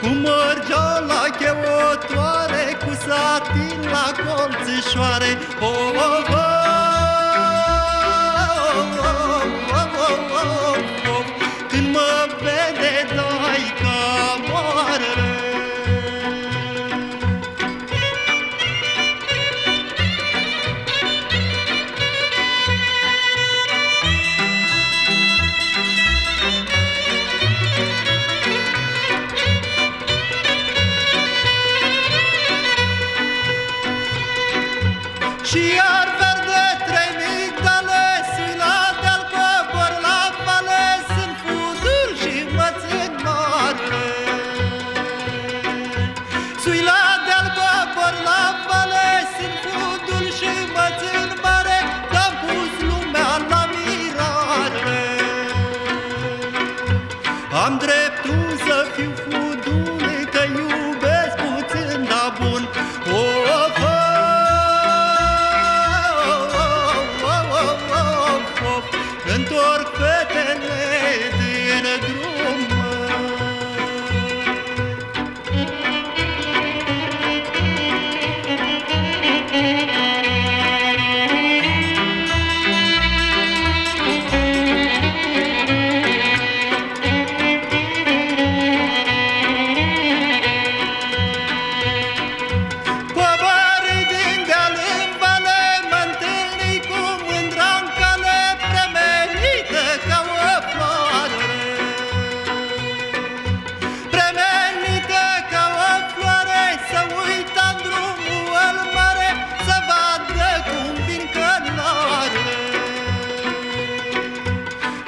Cu mărgiola cheotoare Cu satin la colțișoare oh, oh, oh, oh, Și iar verde trei migdale Sila de-al cobor la vale Sunt fuduri și mățâni mare. Suila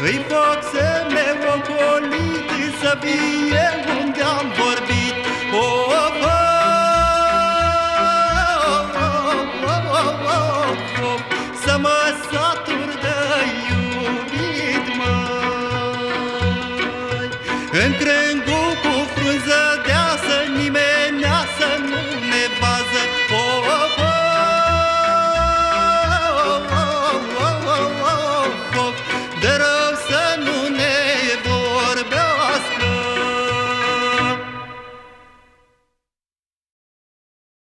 Îi fac semne ocolite Să fie unde am vorbit oh, oh, oh. Să mă satur de iubit, măi În crângul cu